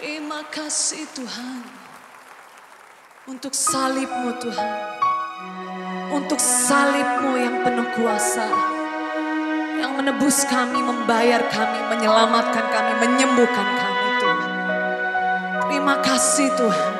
Terima kasih Tuhan untuk salibmu Tuhan. Untuk salibmu yang penuh kuasa. Yang menebus kami, membayar kami, menyelamatkan kami, menyembuhkan kami Tuhan. Terima kasih Tuhan.